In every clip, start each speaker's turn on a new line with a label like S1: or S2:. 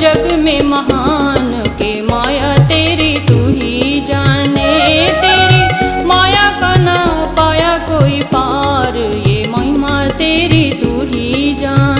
S1: जग में महान के माया तेरी तू ही जाने। तेरी माया का ना पाया कोई पार, ये महिमा तेरी तू ही जान।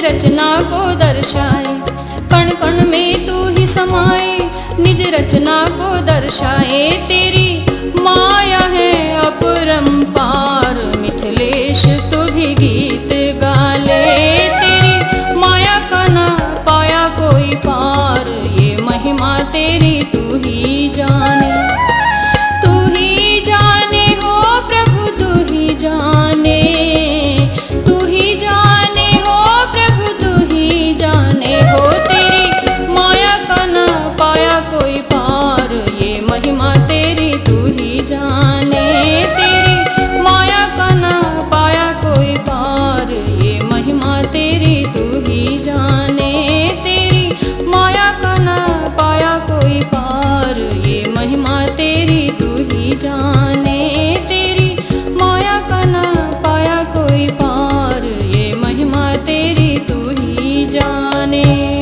S1: रचना को दर्शाए। कण कण में तू ही समाए, निज रचना को दर्शाए। तेरी माया है अपरंपार, मिथिलेश, तू गी पाया